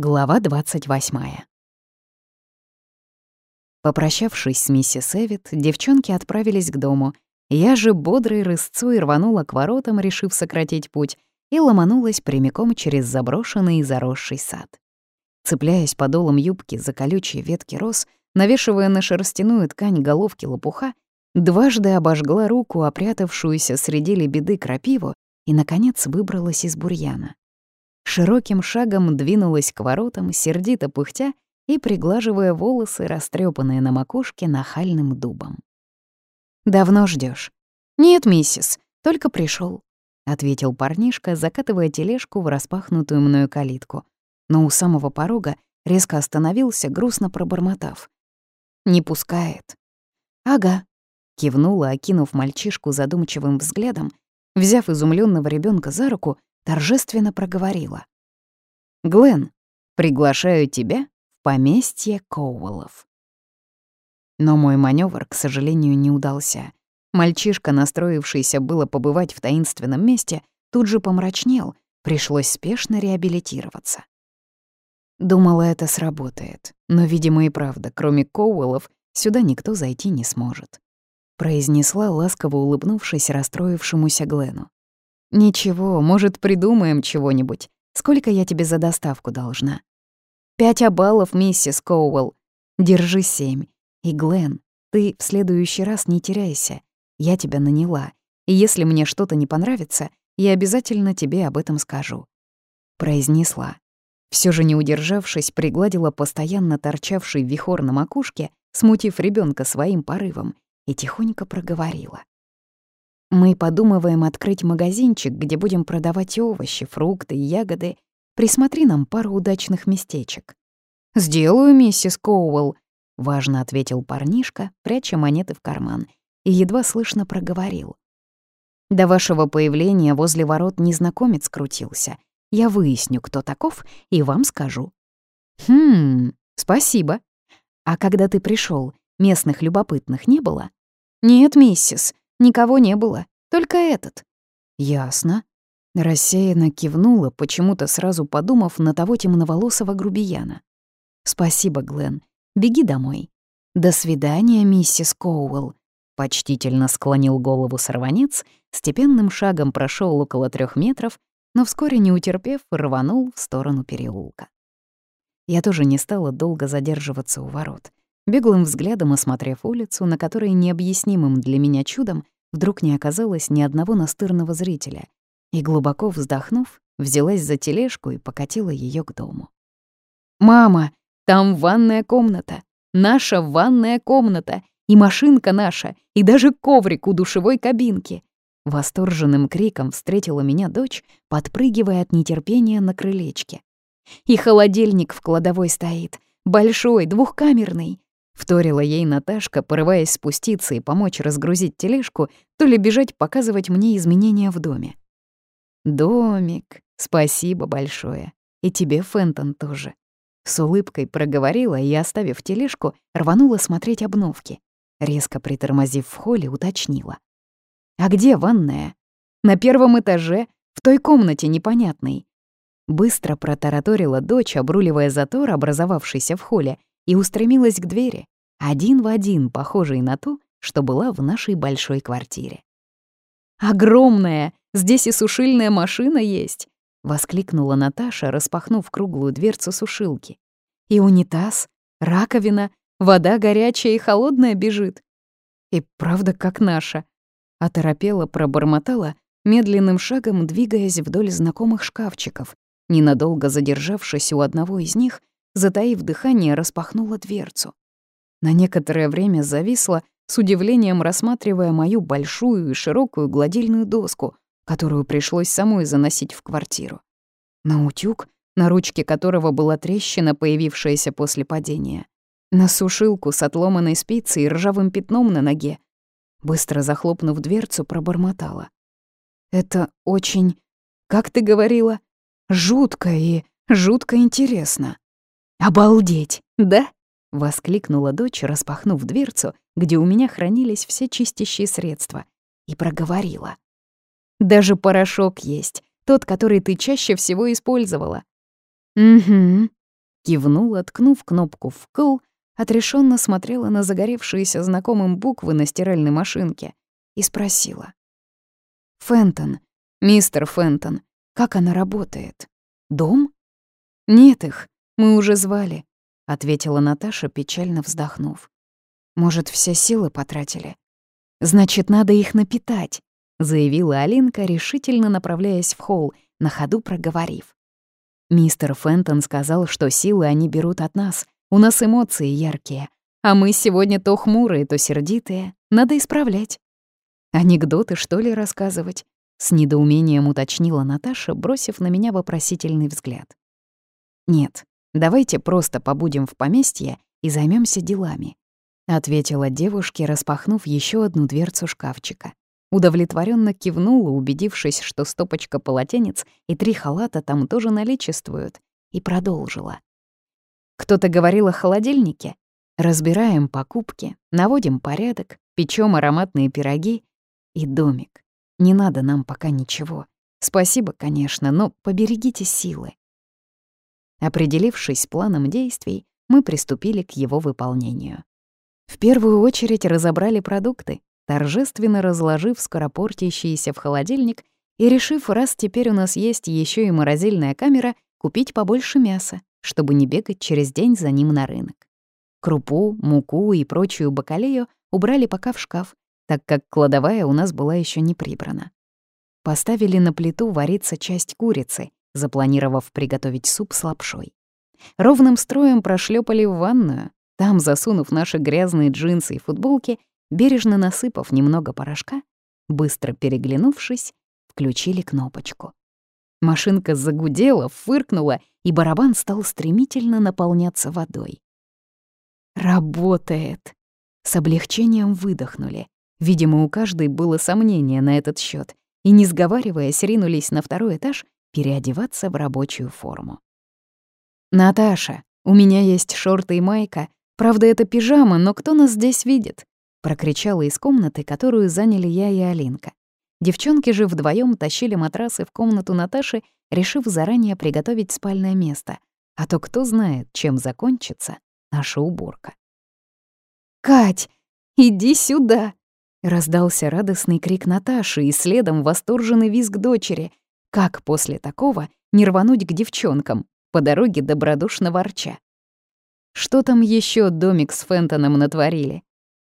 Глава 28. Попрощавшись с миссис Эвит, девчонки отправились к дому. Я же бодрой рысцой рванула к воротам, решив сократить путь, и ломанулась прямиком через заброшенный и заросший сад. Цепляясь подолом юбки за колючие ветки роз, навешивая на шерстяную ткань головки лопуха, дважды обожгла руку, опрятавшуюся среди лебеды крапиву, и, наконец, выбралась из бурьяна широким шагом двинулась к воротам, сердито пыхтя и приглаживая волосы, растрепанные на макушке нахальным дубом. «Давно ждешь? «Нет, миссис, только пришел, ответил парнишка, закатывая тележку в распахнутую мною калитку. Но у самого порога резко остановился, грустно пробормотав. «Не пускает». «Ага», — кивнула, окинув мальчишку задумчивым взглядом, взяв изумленного ребенка за руку, торжественно проговорила. «Глен, приглашаю тебя в поместье Коуэллов». Но мой маневр, к сожалению, не удался. Мальчишка, настроившийся было побывать в таинственном месте, тут же помрачнел, пришлось спешно реабилитироваться. Думала, это сработает, но, видимо, и правда, кроме Коуэллов, сюда никто зайти не сможет. Произнесла, ласково улыбнувшись расстроившемуся Глену. «Ничего, может, придумаем чего-нибудь. Сколько я тебе за доставку должна?» «Пять обалов, миссис Коуэлл. Держи семь. И, Глен, ты в следующий раз не теряйся. Я тебя наняла, и если мне что-то не понравится, я обязательно тебе об этом скажу». Произнесла. Все же не удержавшись, пригладила постоянно торчавший вихор на макушке, смутив ребенка своим порывом, и тихонько проговорила. Мы подумываем открыть магазинчик, где будем продавать овощи, фрукты и ягоды. Присмотри нам пару удачных местечек». «Сделаю, миссис Коуэлл», — важно ответил парнишка, пряча монеты в карман, и едва слышно проговорил. «До вашего появления возле ворот незнакомец крутился. Я выясню, кто таков, и вам скажу». «Хм, спасибо. А когда ты пришел, местных любопытных не было?» «Нет, миссис, Никого не было, только этот». «Ясно». Рассеянно кивнула, почему-то сразу подумав на того темноволосого грубияна. «Спасибо, Глен. Беги домой». «До свидания, миссис Коуэлл», — почтительно склонил голову сорванец, степенным шагом прошел около трех метров, но вскоре, не утерпев, рванул в сторону переулка. Я тоже не стала долго задерживаться у ворот. Беглым взглядом осмотрев улицу, на которой необъяснимым для меня чудом вдруг не оказалось ни одного настырного зрителя, и, глубоко вздохнув, взялась за тележку и покатила ее к дому. «Мама, там ванная комната! Наша ванная комната! И машинка наша, и даже коврик у душевой кабинки!» Восторженным криком встретила меня дочь, подпрыгивая от нетерпения на крылечке. «И холодильник в кладовой стоит, большой, двухкамерный. Вторила ей Наташка, порываясь спуститься и помочь разгрузить тележку, то ли бежать показывать мне изменения в доме. «Домик, спасибо большое. И тебе, Фентон, тоже». С улыбкой проговорила и, оставив тележку, рванула смотреть обновки. Резко притормозив в холле, уточнила. «А где ванная?» «На первом этаже, в той комнате непонятной». Быстро протараторила дочь, обруливая затор, образовавшийся в холле, и устремилась к двери, один в один похожей на ту, что была в нашей большой квартире. «Огромная! Здесь и сушильная машина есть!» — воскликнула Наташа, распахнув круглую дверцу сушилки. «И унитаз, раковина, вода горячая и холодная бежит. И правда, как наша!» — оторопела, пробормотала, медленным шагом двигаясь вдоль знакомых шкафчиков, ненадолго задержавшись у одного из них, затаив дыхание, распахнула дверцу. На некоторое время зависла, с удивлением рассматривая мою большую и широкую гладильную доску, которую пришлось самой заносить в квартиру. На утюг, на ручке которого была трещина, появившаяся после падения. На сушилку с отломанной спицей и ржавым пятном на ноге. Быстро захлопнув дверцу, пробормотала. «Это очень, как ты говорила, жутко и жутко интересно». «Обалдеть, да?» — воскликнула дочь, распахнув дверцу, где у меня хранились все чистящие средства, и проговорила. «Даже порошок есть, тот, который ты чаще всего использовала». «Угу», кивнула, ткнув кнопку «вкл», отрешенно смотрела на загоревшиеся знакомым буквы на стиральной машинке и спросила. «Фентон, мистер Фентон, как она работает? Дом?» «Нет их, мы уже звали», — ответила Наташа, печально вздохнув. «Может, все силы потратили? Значит, надо их напитать», — заявила Алинка, решительно направляясь в холл, на ходу проговорив. Мистер Фентон сказал, что силы они берут от нас. У нас эмоции яркие. А мы сегодня то хмурые, то сердитые. Надо исправлять. Анекдоты, что ли, рассказывать? С недоумением уточнила Наташа, бросив на меня вопросительный взгляд. «Нет, давайте просто побудем в поместье и займемся делами», — ответила девушке, распахнув еще одну дверцу шкафчика. Удовлетворенно кивнула, убедившись, что стопочка полотенец и три халата там тоже наличествуют, и продолжила. Кто-то говорил о холодильнике. Разбираем покупки, наводим порядок, печем ароматные пироги и домик. Не надо нам пока ничего. Спасибо, конечно, но поберегите силы. Определившись планом действий, мы приступили к его выполнению. В первую очередь разобрали продукты, торжественно разложив скоропортящиеся в холодильник и решив, раз теперь у нас есть еще и морозильная камера, купить побольше мяса, чтобы не бегать через день за ним на рынок. Крупу, муку и прочую бакалею убрали пока в шкаф, так как кладовая у нас была еще не прибрана. Поставили на плиту вариться часть курицы, запланировав приготовить суп с лапшой. Ровным строем прошлепали в ванную, там, засунув наши грязные джинсы и футболки, бережно насыпав немного порошка, быстро переглянувшись, включили кнопочку. Машинка загудела, фыркнула, и барабан стал стремительно наполняться водой. «Работает!» С облегчением выдохнули. Видимо, у каждой было сомнение на этот счет, и, не сговариваясь, ринулись на второй этаж переодеваться в рабочую форму. «Наташа, у меня есть шорты и майка. Правда, это пижама, но кто нас здесь видит? прокричала из комнаты, которую заняли я и Алинка. Девчонки же вдвоем тащили матрасы в комнату Наташи, решив заранее приготовить спальное место. А то кто знает, чем закончится наша уборка. «Кать, иди сюда!» — раздался радостный крик Наташи и следом восторженный визг дочери. Как после такого не рвануть к девчонкам, по дороге добродушно ворча? Что там еще домик с Фентоном натворили?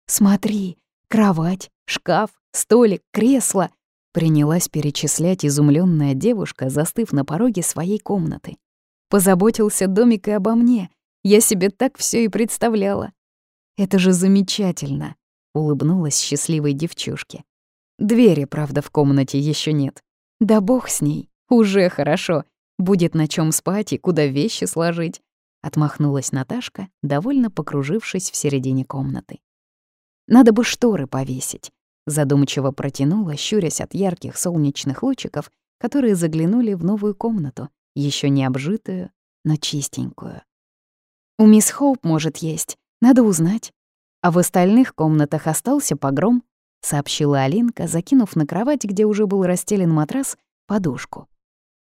«Смотри, кровать, шкаф, столик, кресло», — принялась перечислять изумленная девушка, застыв на пороге своей комнаты. «Позаботился домик и обо мне. Я себе так все и представляла». «Это же замечательно», — улыбнулась счастливой девчушке. «Двери, правда, в комнате еще нет. Да бог с ней, уже хорошо. Будет на чем спать и куда вещи сложить», — отмахнулась Наташка, довольно покружившись в середине комнаты. Надо бы шторы повесить. Задумчиво протянула, щурясь от ярких солнечных лучиков, которые заглянули в новую комнату, еще не обжитую, но чистенькую. У мисс Хоуп может есть, надо узнать. А в остальных комнатах остался погром, сообщила Алинка, закинув на кровать, где уже был расстелен матрас, подушку.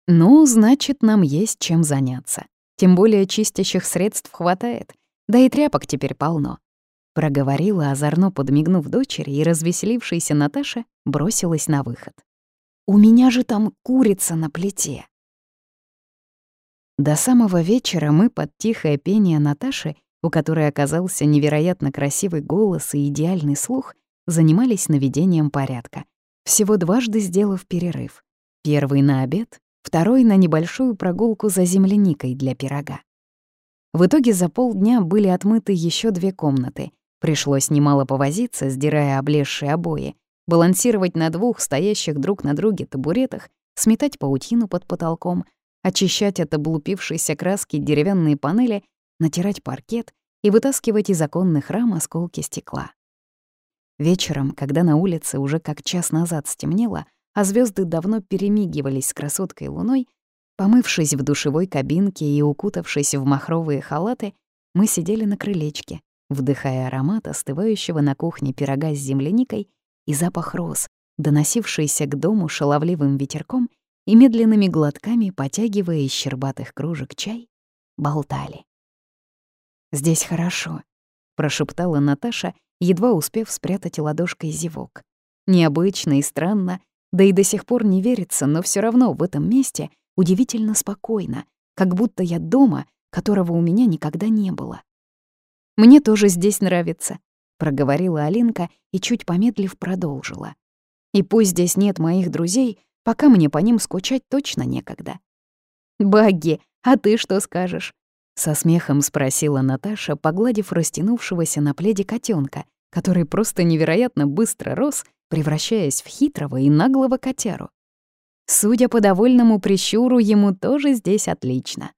Ну, значит, нам есть чем заняться. Тем более чистящих средств хватает, да и тряпок теперь полно. Проговорила, озорно подмигнув дочери, и развеселившаяся Наташа бросилась на выход. «У меня же там курица на плите!» До самого вечера мы под тихое пение Наташи, у которой оказался невероятно красивый голос и идеальный слух, занимались наведением порядка, всего дважды сделав перерыв. Первый на обед, второй на небольшую прогулку за земляникой для пирога. В итоге за полдня были отмыты еще две комнаты, Пришлось немало повозиться, сдирая облезшие обои, балансировать на двух стоящих друг на друге табуретах, сметать паутину под потолком, очищать от облупившейся краски деревянные панели, натирать паркет и вытаскивать из оконных рам осколки стекла. Вечером, когда на улице уже как час назад стемнело, а звезды давно перемигивались с красоткой луной, помывшись в душевой кабинке и укутавшись в махровые халаты, мы сидели на крылечке, вдыхая аромат остывающего на кухне пирога с земляникой и запах роз, доносившийся к дому шаловливым ветерком и медленными глотками, потягивая из щербатых кружек чай, болтали. «Здесь хорошо», — прошептала Наташа, едва успев спрятать ладошкой зевок. Необычно и странно, да и до сих пор не верится, но все равно в этом месте удивительно спокойно, как будто я дома, которого у меня никогда не было. «Мне тоже здесь нравится», — проговорила Алинка и, чуть помедлив, продолжила. «И пусть здесь нет моих друзей, пока мне по ним скучать точно некогда». «Багги, а ты что скажешь?» Со смехом спросила Наташа, погладив растянувшегося на пледе котенка, который просто невероятно быстро рос, превращаясь в хитрого и наглого котяру. Судя по довольному прищуру, ему тоже здесь отлично.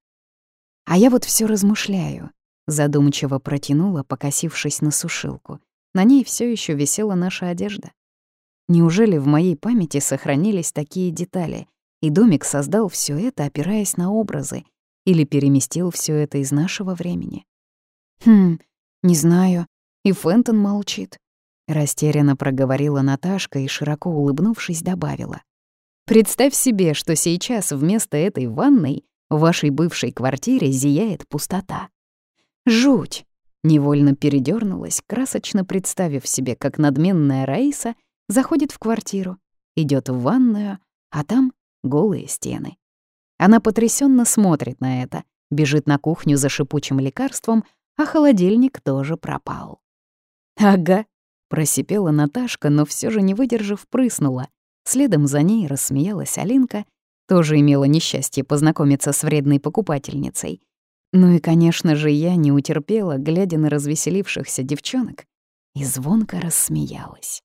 А я вот все размышляю. Задумчиво протянула, покосившись на сушилку. На ней все еще висела наша одежда. Неужели в моей памяти сохранились такие детали, и домик создал все это, опираясь на образы, или переместил все это из нашего времени? Хм, не знаю. И Фентон молчит. Растерянно проговорила Наташка и, широко улыбнувшись, добавила. «Представь себе, что сейчас вместо этой ванной в вашей бывшей квартире зияет пустота. Жуть!» Невольно передернулась, красочно представив себе, как надменная Раиса заходит в квартиру, идет в ванную, а там голые стены. Она потрясенно смотрит на это, бежит на кухню за шипучим лекарством, а холодильник тоже пропал. «Ага», — просипела Наташка, но все же не выдержав, прыснула. Следом за ней рассмеялась Алинка, тоже имела несчастье познакомиться с вредной покупательницей. Ну и, конечно же, я не утерпела, глядя на развеселившихся девчонок, и звонко рассмеялась.